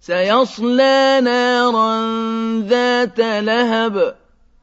سيصلى نارا ذات لهب.